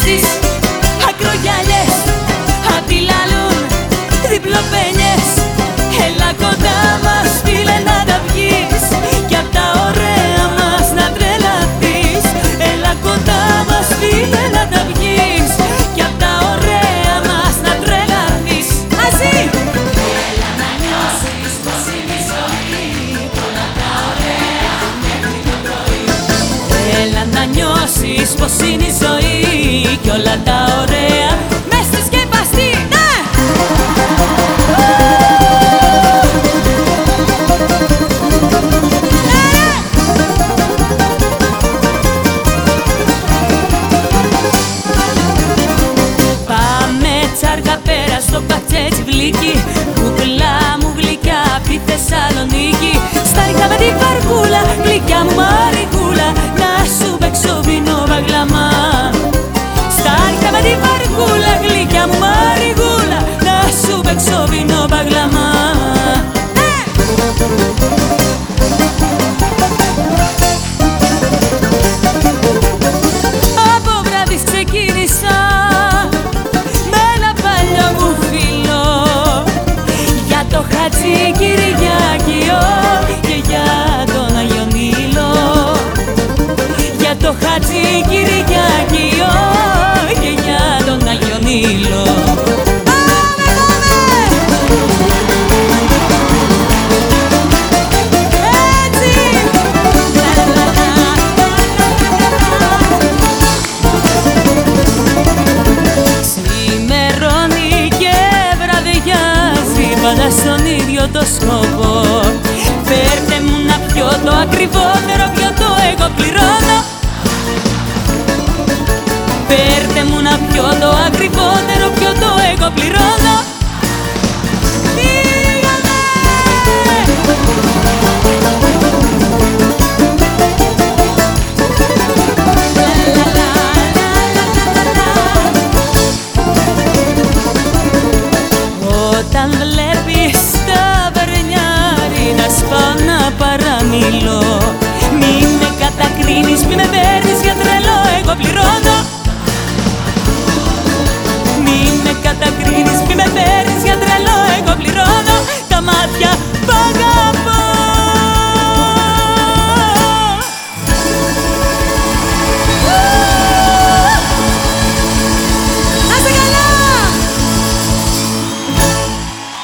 Εσείς ακρογιαλιές απειλαλούν διπλοπένιες Έλα κοντά μας φίλε να τα βγεις. Κι απ' τα ωραία μας να τρελαθείς. Έλα κοντά μας φίλε να τα βγεις. Κι απ' τα ωραία μας να τρελαθείς. Μαζί! Έλα να νιώσεις πως είναι η ζωή Όλα τα ωραία μέχρι το πρωί. Έλα να νιώσεις πως είναι η ζωή κι όλα τα ωραία. Μες στη σκεπαστή Ναι! Πάμε τσάρκα πέρα στο πατσέτσι βλίκι. Κουκλά μου γλυκιά απ' τη Θεσσαλονίκη. Στάριχα με τη βαρκούλα, γλυκιά μου μαρικούλα Χατζη Κυριακείο και για τον Αγιονίλο Πάμε, πάμε! Έτσι! Λα, λα, λα, λα, Ξημερώνει και βραδιάζει πάντα στον ίδιο το σκοπό Φέρτε μου να πιω το ακριβότερο and the letter